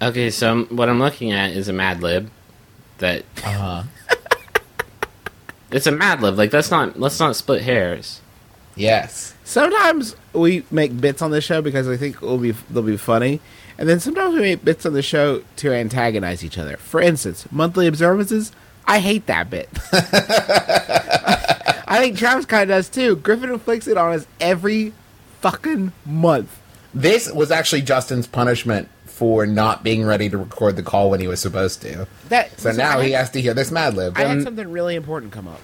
Okay, so I'm- what I'm looking at is a Mad Lib. That Uh huh. it's a Mad Lib. Like let's not let's not split hairs. Yes. Sometimes we make bits on the show because we think will be they'll be funny, and then sometimes we make bits on the show to antagonize each other. For instance, monthly observances. I hate that bit. I think Travis kind of does too. Griffin inflicts it on us every fucking month. This was actually Justin's punishment for not being ready to record the call when he was supposed to. That So now I he has to hear this Mad Lib. I had something really important come up.